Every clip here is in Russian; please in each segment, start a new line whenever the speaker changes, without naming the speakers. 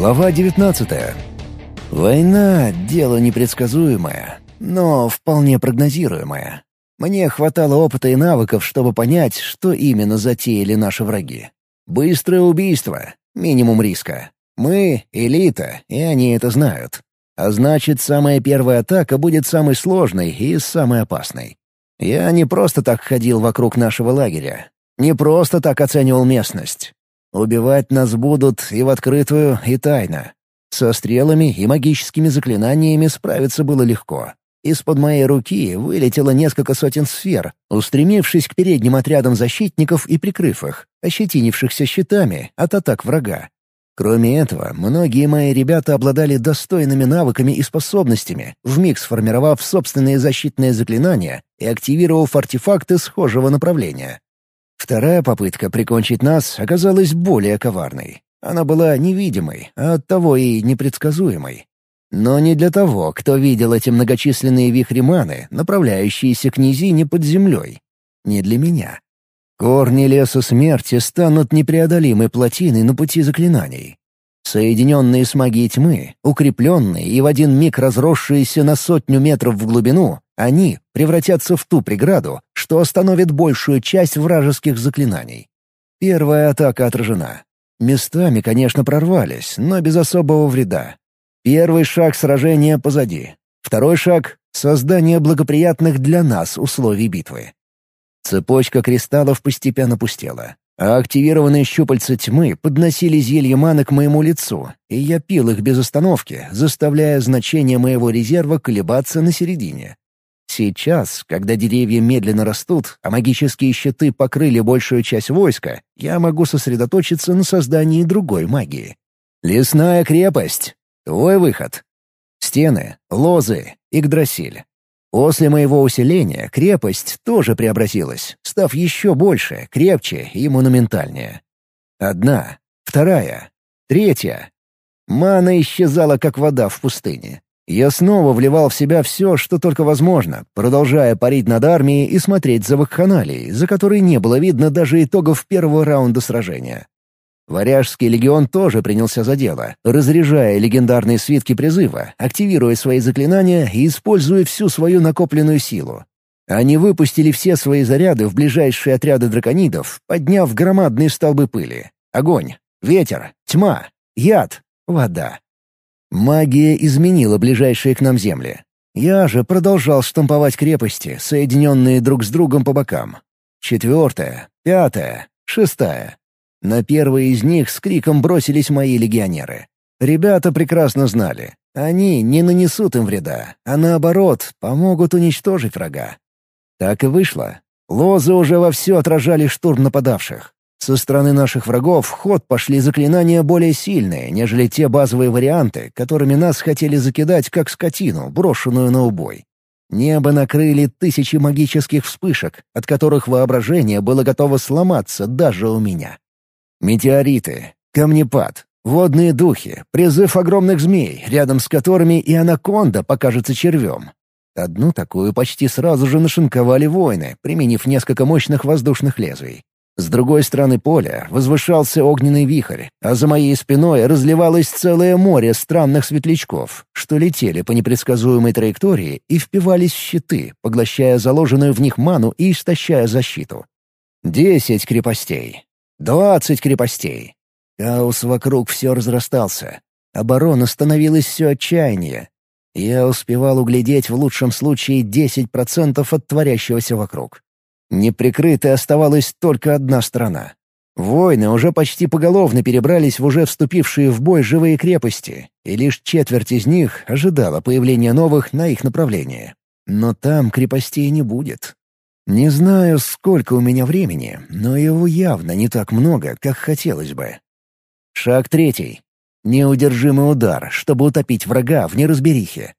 Глава 19. Война — дело непредсказуемое, но вполне прогнозируемое. Мне хватало опыта и навыков, чтобы понять, что именно затеяли наши враги. Быстрое убийство, минимум риска. Мы — элита, и они это знают. А значит, самая первая атака будет самой сложной и самой опасной. Я не просто так ходил вокруг нашего лагеря. Не просто так оценивал местность. Убивать нас будут и в открытую, и тайно. Со стрелами и магическими заклинаниями справиться было легко. Из-под моей руки вылетело несколько сотен сфер, устремившись к передним отрядам защитников и прикрыв их, ощетинившихся щитами от атак врага. Кроме этого, многие мои ребята обладали достойными навыками и способностями, вмиг сформировав собственные защитные заклинания и активировав артефакты схожего направления. Вторая попытка прикончить нас оказалась более коварной. Она была невидимой, а оттого и непредсказуемой. Но не для того, кто видел эти многочисленные вихри маны, направляющиеся к низине под землей. Не для меня. Корни леса смерти станут непреодолимой плотиной на пути заклинаний. Соединенные с магией тьмы, укрепленные и в один миг разросшиеся на сотню метров в глубину, они превратятся в ту преграду, что остановит большую часть вражеских заклинаний. Первая атака отражена. Местами, конечно, прорвались, но без особого вреда. Первый шаг сражения позади. Второй шаг — создание благоприятных для нас условий битвы. Цепочка кристаллов постепенно пустела, а активированные щупальца тьмы подносили зелье маны к моему лицу, и я пил их без остановки, заставляя значение моего резерва колебаться на середине. Сейчас, когда деревья медленно растут, а магические щиты покрыли большую часть войска, я могу сосредоточиться на создании другой магии. «Лесная крепость. Твой выход. Стены, лозы, Игдрасиль. После моего усиления крепость тоже преобразилась, став еще больше, крепче и монументальнее. Одна, вторая, третья. Мана исчезала, как вода в пустыне. Я снова вливал в себя все, что только возможно, продолжая парить над армией и смотреть за вакханалией, за которой не было видно даже итогов первого раунда сражения. Варяжский легион тоже принялся за дело, разряжая легендарные свитки призыва, активируя свои заклинания и используя всю свою накопленную силу. Они выпустили все свои заряды в ближайшие отряды драконидов, подняв громадные столбы пыли. Огонь, ветер, тьма, яд, вода. Магия изменила ближайшие к нам земли. Я же продолжал штамповать крепости, соединенные друг с другом по бокам. Четвертая, пятая, шестая. На первые из них с криком бросились мои легионеры. Ребята прекрасно знали. Они не нанесут им вреда, а наоборот, помогут уничтожить врага. Так и вышло. Лозы уже вовсю отражали штурм нападавших. Со стороны наших врагов в ход пошли заклинания более сильные, нежели те базовые варианты, которыми нас хотели закидать как скотину, брошенную на убой. Небо накрыли тысячи магических вспышек, от которых воображение было готово сломаться даже у меня. Метеориты, камнепад, водные духи, призыв огромных змей, рядом с которыми и анаконда покажется червем. Одну такую почти сразу же нашинковали воины, применив несколько мощных воздушных лезвий. С другой стороны поля возвышался огненный вихрь, а за моей спиной разливалось целое море странных светлячков, что летели по непредсказуемой траектории и впивались в щиты, поглощая заложенную в них ману и истощая защиту. Десять крепостей. Двадцать крепостей. Хаос вокруг все разрастался. Оборона становилась все отчаяннее. Я успевал углядеть в лучшем случае десять процентов от творящегося вокруг. Неприкрытой оставалась только одна сторона. Воины уже почти поголовно перебрались в уже вступившие в бой живые крепости, и лишь четверть из них ожидала появления новых на их направлении. Но там крепостей не будет. Не знаю, сколько у меня времени, но его явно не так много, как хотелось бы. Шаг третий. Неудержимый удар, чтобы утопить врага в неразберихе.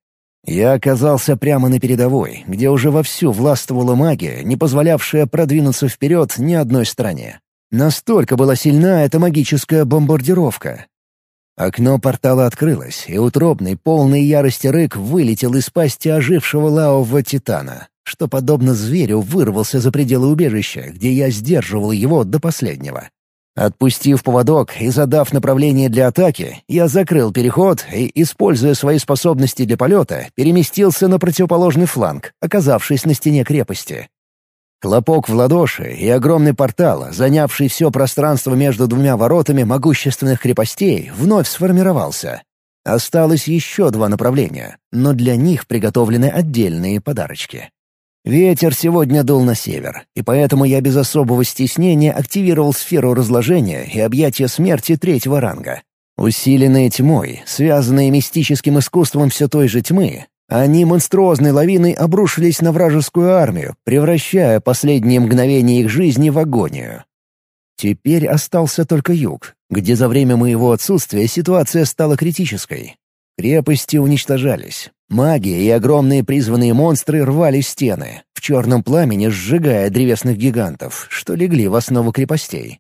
Я оказался прямо на передовой, где уже вовсю властвовала магия, не позволявшая продвинуться вперед ни одной стране. Настолько была сильна эта магическая бомбардировка. Окно портала открылось, и утробный, полный ярости рык вылетел из пасти ожившего лавового титана что, подобно зверю, вырвался за пределы убежища, где я сдерживал его до последнего. Отпустив поводок и задав направление для атаки, я закрыл переход и, используя свои способности для полета, переместился на противоположный фланг, оказавшись на стене крепости. Хлопок в ладоши и огромный портал, занявший все пространство между двумя воротами могущественных крепостей, вновь сформировался. Осталось еще два направления, но для них приготовлены отдельные подарочки. Ветер сегодня дул на север, и поэтому я без особого стеснения активировал сферу разложения и объятия смерти третьего ранга. Усиленные тьмой, связанные мистическим искусством все той же тьмы, они монструозной лавиной обрушились на вражескую армию, превращая последние мгновения их жизни в агонию. Теперь остался только юг, где за время моего отсутствия ситуация стала критической. Крепости уничтожались. Магия и огромные призванные монстры рвали стены, в черном пламени сжигая древесных гигантов, что легли в основу крепостей.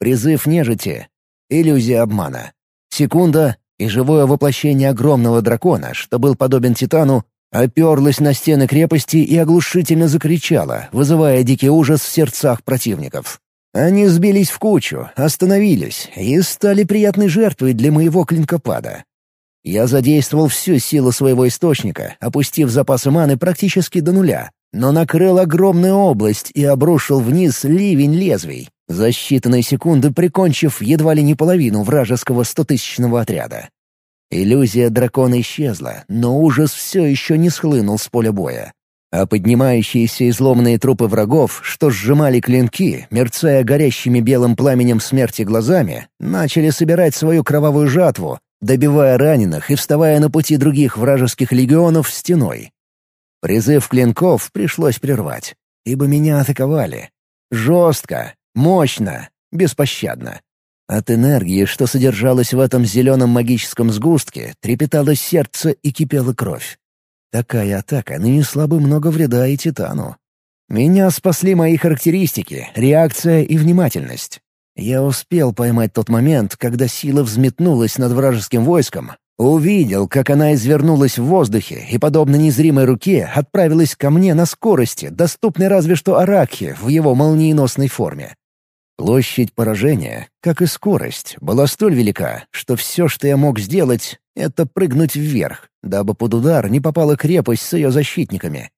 Призыв нежити — иллюзия обмана. Секунда, и живое воплощение огромного дракона, что был подобен Титану, оперлось на стены крепости и оглушительно закричало, вызывая дикий ужас в сердцах противников. Они сбились в кучу, остановились и стали приятной жертвой для моего клинкопада. Я задействовал всю силу своего источника, опустив запасы маны практически до нуля, но накрыл огромную область и обрушил вниз ливень лезвий, за считанные секунды прикончив едва ли не половину вражеского стотысячного отряда. Иллюзия дракона исчезла, но ужас все еще не схлынул с поля боя. А поднимающиеся изломанные трупы врагов, что сжимали клинки, мерцая горящими белым пламенем смерти глазами, начали собирать свою кровавую жатву, добивая раненых и вставая на пути других вражеских легионов стеной. Призыв клинков пришлось прервать, ибо меня атаковали. Жестко, мощно, беспощадно. От энергии, что содержалась в этом зеленом магическом сгустке, трепетало сердце и кипела кровь. Такая атака нанесла бы много вреда и Титану. Меня спасли мои характеристики, реакция и внимательность. Я успел поймать тот момент, когда сила взметнулась над вражеским войском, увидел, как она извернулась в воздухе и, подобно незримой руке, отправилась ко мне на скорости, доступной разве что Аракхе в его молниеносной форме. Площадь поражения, как и скорость, была столь велика, что все, что я мог сделать, — это прыгнуть вверх, дабы под удар не попала крепость с ее защитниками.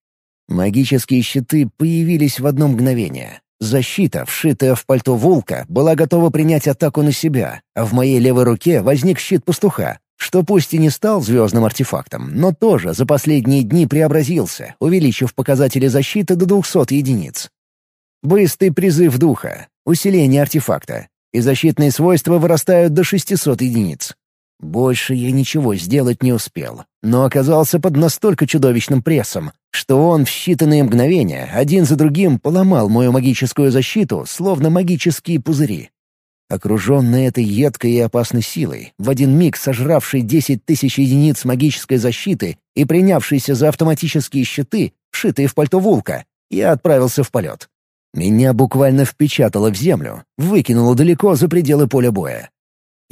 Магические щиты появились в одно мгновение. Защита, вшитая в пальто Вулка, была готова принять атаку на себя, а в моей левой руке возник щит пастуха, что пусть и не стал звездным артефактом, но тоже за последние дни преобразился, увеличив показатели защиты до 200 единиц. Быстрый призыв духа, усиление артефакта, и защитные свойства вырастают до 600 единиц. Больше я ничего сделать не успел, но оказался под настолько чудовищным прессом, что он в считанные мгновения один за другим поломал мою магическую защиту, словно магические пузыри. Окруженный этой едкой и опасной силой, в один миг сожравший десять тысяч единиц магической защиты и принявшийся за автоматические щиты, вшитые в пальто Вулка, я отправился в полет. Меня буквально впечатало в землю, выкинуло далеко за пределы поля боя.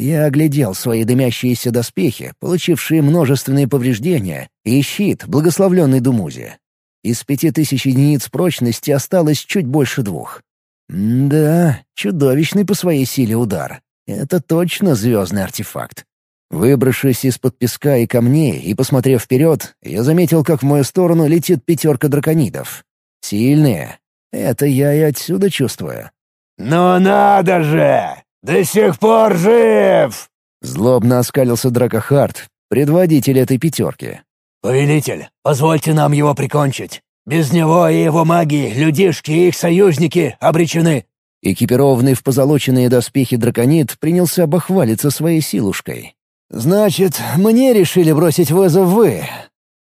Я оглядел свои дымящиеся доспехи, получившие множественные повреждения, и щит, благословленный Думузи. Из пяти тысяч единиц прочности осталось чуть больше двух. Да, чудовищный по своей силе удар. Это точно звездный артефакт. Выбравшись из-под песка и камней и посмотрев вперед, я заметил, как в мою сторону летит пятерка драконидов. Сильные. Это я и отсюда чувствую.
«Ну надо же! «До сих пор жив!»
Злобно оскалился Дракохард, предводитель этой пятерки.
«Повелитель, позвольте нам его прикончить. Без него и его магии людишки и их союзники обречены».
Экипированный в позолоченные доспехи драконит принялся бахвалиться своей силушкой. «Значит, мне решили бросить вызов вы.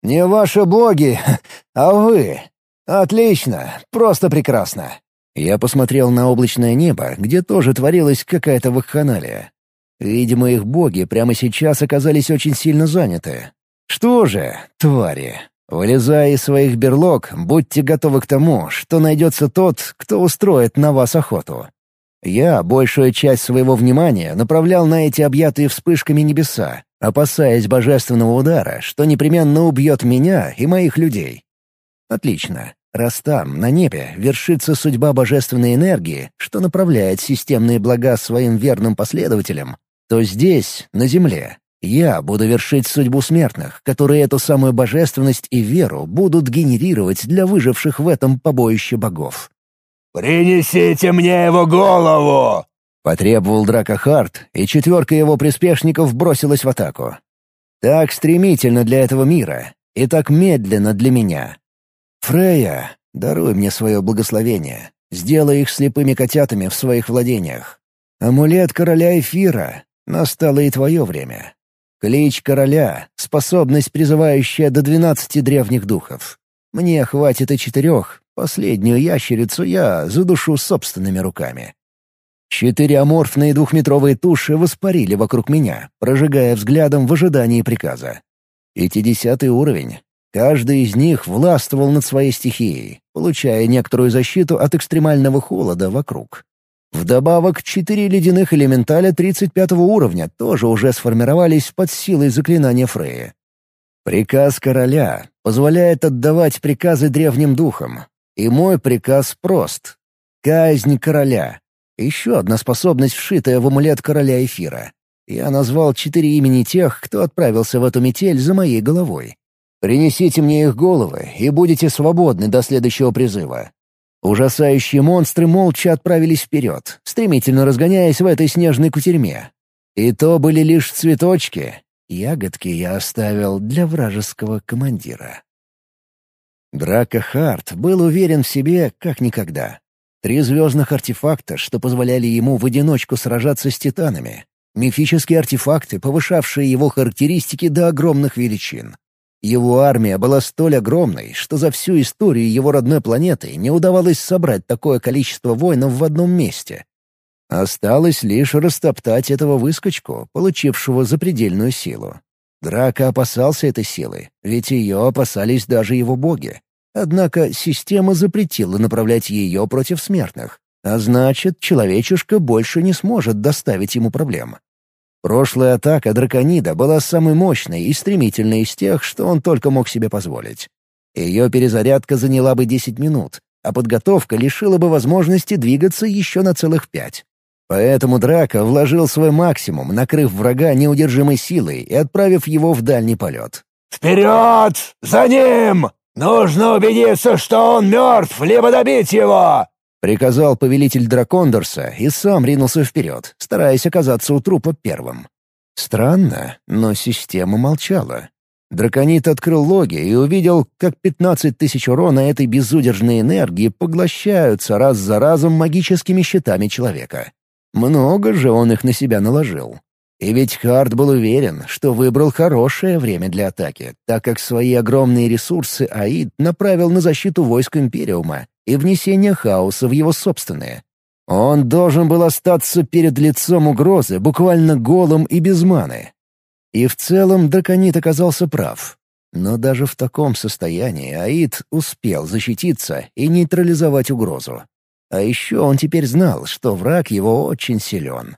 Не ваши боги, а вы. Отлично, просто прекрасно. Я посмотрел на облачное небо, где тоже творилась какая-то вакханалия. Видимо, их боги прямо сейчас оказались очень сильно заняты. Что же, твари, вылезая из своих берлог, будьте готовы к тому, что найдется тот, кто устроит на вас охоту. Я большую часть своего внимания направлял на эти объятые вспышками небеса, опасаясь божественного удара, что непременно убьет меня и моих людей. Отлично. Раз там, на небе, вершится судьба божественной энергии, что направляет системные блага своим верным последователям, то здесь, на земле, я буду вершить судьбу смертных, которые эту самую божественность и веру будут генерировать для выживших в этом побоище богов.
«Принесите мне его голову!»
— потребовал Драка Харт, и четверка его приспешников бросилась в атаку. Так стремительно для этого мира и так медленно для меня. Фрея, даруй мне свое благословение, сделай их слепыми котятами в своих владениях. Амулет короля Эфира, настало и твое время. Клич короля — способность, призывающая до двенадцати древних духов. Мне хватит и четырех, последнюю ящерицу я задушу собственными руками. Четыре аморфные двухметровые туши воспарили вокруг меня, прожигая взглядом в ожидании приказа. Пятидесятый уровень. Каждый из них властвовал над своей стихией, получая некоторую защиту от экстремального холода вокруг. Вдобавок, четыре ледяных элементаля 35 уровня тоже уже сформировались под силой заклинания Фрея. Приказ короля позволяет отдавать приказы древним духам. И мой приказ прост. Казнь короля. Еще одна способность, вшитая в амулет короля эфира. Я назвал четыре имени тех, кто отправился в эту метель за моей головой. Принесите мне их головы, и будете свободны до следующего призыва. Ужасающие монстры молча отправились вперед, стремительно разгоняясь в этой снежной кутерьме. И то были лишь цветочки. Ягодки я оставил для вражеского командира. Драка Харт был уверен в себе как никогда. Три звездных артефакта, что позволяли ему в одиночку сражаться с титанами. Мифические артефакты, повышавшие его характеристики до огромных величин. Его армия была столь огромной, что за всю историю его родной планеты не удавалось собрать такое количество воинов в одном месте. Осталось лишь растоптать этого выскочку, получившего запредельную силу. Драка опасался этой силы, ведь ее опасались даже его боги. Однако система запретила направлять ее против смертных, а значит, человечишка больше не сможет доставить ему проблем. Прошлая атака драконида была самой мощной и стремительной из тех, что он только мог себе позволить. Ее перезарядка заняла бы 10 минут, а подготовка лишила бы возможности двигаться еще на целых пять. Поэтому Драко вложил свой максимум, накрыв врага неудержимой силой и отправив его в дальний полет.
«Вперед! За ним!» «Нужно убедиться, что он мертв, либо добить его!»
— приказал повелитель Дракондорса и сам ринулся вперед, стараясь оказаться у трупа первым. Странно, но система молчала. Драконит открыл логи и увидел, как пятнадцать тысяч урона этой безудержной энергии поглощаются раз за разом магическими щитами человека. Много же он их на себя наложил. И ведь Харт был уверен, что выбрал хорошее время для атаки, так как свои огромные ресурсы Аид направил на защиту войск Империума и внесение хаоса в его собственные. Он должен был остаться перед лицом угрозы буквально голым и без маны. И в целом Драконит оказался прав. Но даже в таком состоянии Аид успел защититься и нейтрализовать угрозу. А еще он теперь знал, что враг его очень силен.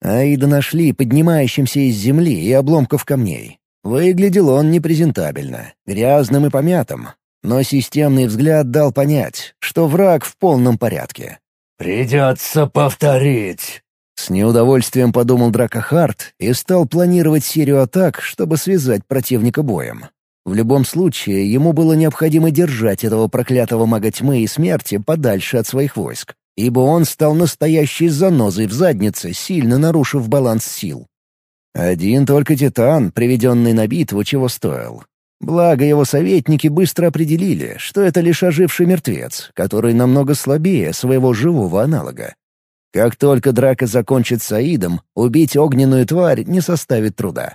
Аида нашли поднимающимся из земли и обломков камней. Выглядел он непрезентабельно, грязным и помятым, но системный взгляд дал понять, что враг в полном порядке.
«Придется повторить», —
с неудовольствием подумал Дракохарт и стал планировать серию атак, чтобы связать противника боем. В любом случае, ему было необходимо держать этого проклятого мага тьмы и смерти подальше от своих войск ибо он стал настоящей занозой в заднице, сильно нарушив баланс сил. Один только Титан, приведенный на битву, чего стоил. Благо его советники быстро определили, что это лишь оживший мертвец, который намного слабее своего живого аналога. Как только драка закончит с Аидом, убить огненную тварь не составит труда.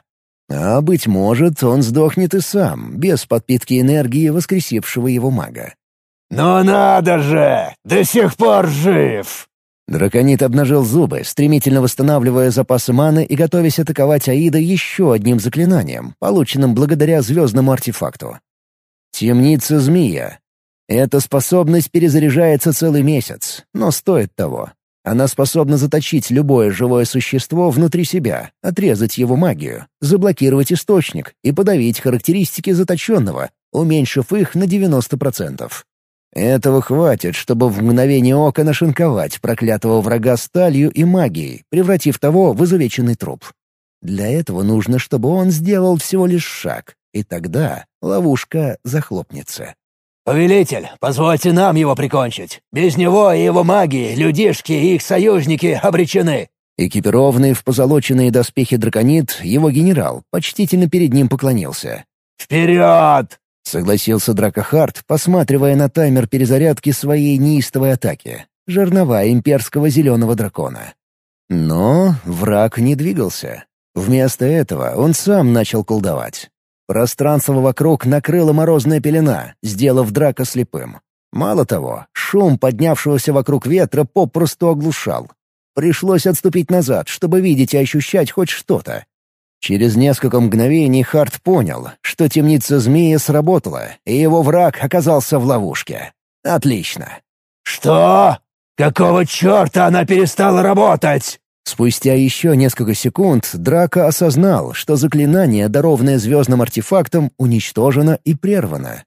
А, быть может, он сдохнет и сам, без подпитки энергии воскресившего его мага.
«Ну надо же! До сих пор жив!»
Драконит обнажил зубы, стремительно восстанавливая запасы маны и готовясь атаковать Аида еще одним заклинанием, полученным благодаря звездному артефакту. Темница змея. Эта способность перезаряжается целый месяц, но стоит того. Она способна заточить любое живое существо внутри себя, отрезать его магию, заблокировать источник и подавить характеристики заточенного, уменьшив их на 90%. Этого хватит, чтобы в мгновение ока нашинковать проклятого врага сталью и магией, превратив того в изувеченный труп. Для этого нужно, чтобы он сделал всего лишь шаг, и тогда ловушка захлопнется.
«Повелитель, позвольте нам его прикончить. Без него и его магии, людишки и их союзники обречены».
Экипированный в позолоченные доспехи драконит, его генерал почтительно перед ним поклонился.
«Вперед!»
— согласился Дракохард, посматривая на таймер перезарядки своей неистовой атаки — жернова имперского зеленого дракона. Но враг не двигался. Вместо этого он сам начал колдовать. Пространство вокруг накрыла морозная пелена, сделав драка слепым. Мало того, шум поднявшегося вокруг ветра попросту оглушал. Пришлось отступить назад, чтобы видеть и ощущать хоть что-то. Через несколько мгновений Харт понял, что темница змея сработала, и его враг оказался в ловушке. Отлично.
«Что? Какого черта она перестала работать?»
Спустя еще несколько секунд Драко осознал, что заклинание, дарованное звездным артефактом, уничтожено и прервано.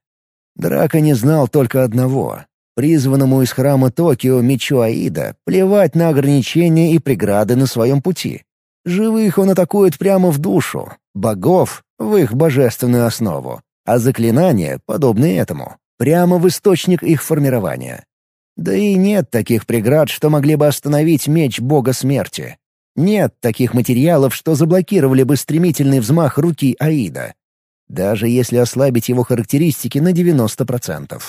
Драко не знал только одного. Призванному из храма Токио мечу Аида плевать на ограничения и преграды на своем пути. Живых он атакует прямо в душу, богов — в их божественную основу, а заклинания, подобные этому, прямо в источник их формирования. Да и нет таких преград, что могли бы остановить меч бога смерти. Нет таких материалов, что заблокировали бы стремительный взмах руки Аида. Даже если ослабить его характеристики на 90%.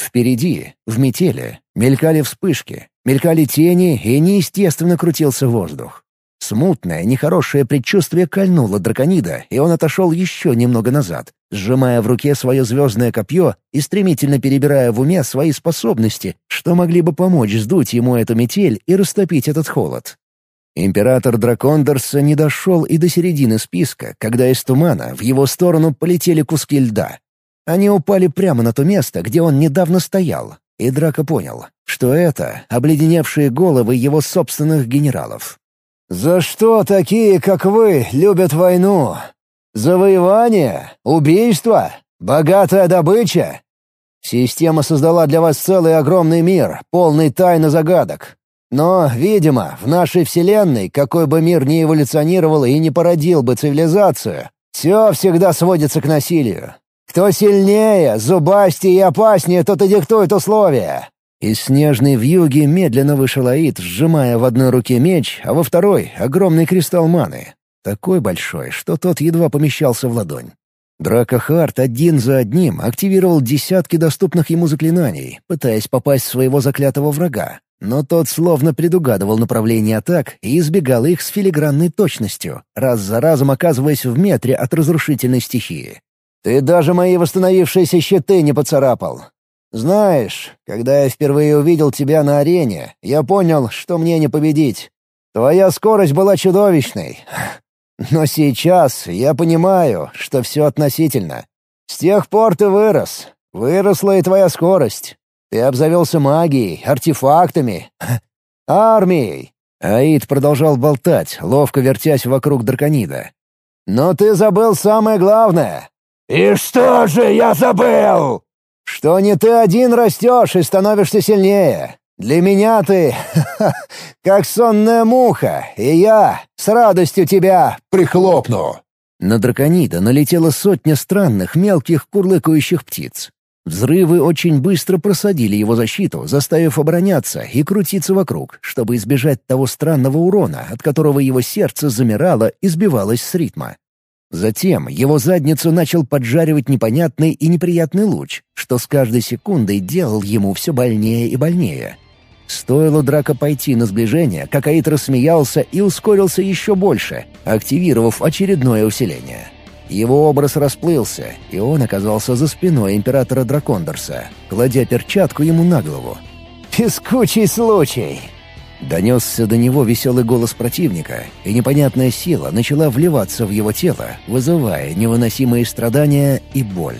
Впереди, в метели, мелькали вспышки, мелькали тени и неестественно крутился воздух. Смутное, нехорошее предчувствие кольнуло драконида, и он отошел еще немного назад, сжимая в руке свое звездное копье и стремительно перебирая в уме свои способности, что могли бы помочь сдуть ему эту метель и растопить этот холод. Император Дракондерса не дошел и до середины списка, когда из тумана в его сторону полетели куски льда. Они упали прямо на то место, где он недавно стоял, и Драко понял, что это обледеневшие головы его собственных генералов. «За что такие, как вы, любят войну? Завоевание? Убийство? Богатая добыча? Система создала для вас целый огромный мир, полный тайн и загадок. Но, видимо, в нашей Вселенной, какой бы мир ни эволюционировал и не породил бы цивилизацию, все всегда сводится к насилию. Кто сильнее, зубастее и опаснее, тот и диктует условия. Из снежной вьюги медленно вышел Аид, сжимая в одной руке меч, а во второй — огромный кристалл маны. Такой большой, что тот едва помещался в ладонь. Дракохард один за одним активировал десятки доступных ему заклинаний, пытаясь попасть в своего заклятого врага. Но тот словно предугадывал направление атак и избегал их с филигранной точностью, раз за разом оказываясь в метре от разрушительной стихии. «Ты даже мои восстановившиеся щиты не поцарапал. Знаешь, когда я впервые увидел тебя на арене, я понял, что мне не победить. Твоя скорость была чудовищной. Но сейчас я понимаю, что все относительно. С тех пор ты вырос. Выросла и твоя скорость. Ты обзавелся магией, артефактами, армией. Аид продолжал болтать, ловко вертясь вокруг драконида. «Но ты забыл самое главное!»
«И что же я забыл?»
Что не ты один растешь и становишься сильнее. Для меня ты как сонная муха, и я с радостью тебя прихлопну». На драконида налетела сотня странных мелких курлыкающих птиц. Взрывы очень быстро просадили его защиту, заставив обороняться и крутиться вокруг, чтобы избежать того странного урона, от которого его сердце замирало и сбивалось с ритма. Затем его задницу начал поджаривать непонятный и неприятный луч, что с каждой секундой делал ему все больнее и больнее. Стоило драка пойти на сближение, как Аид рассмеялся и ускорился еще больше, активировав очередное усиление. Его образ расплылся, и он оказался за спиной императора Дракондорса, кладя перчатку ему на голову. «Пескучий случай!» Донесся до него веселый голос противника, и непонятная сила начала вливаться в его тело, вызывая невыносимые страдания и боль.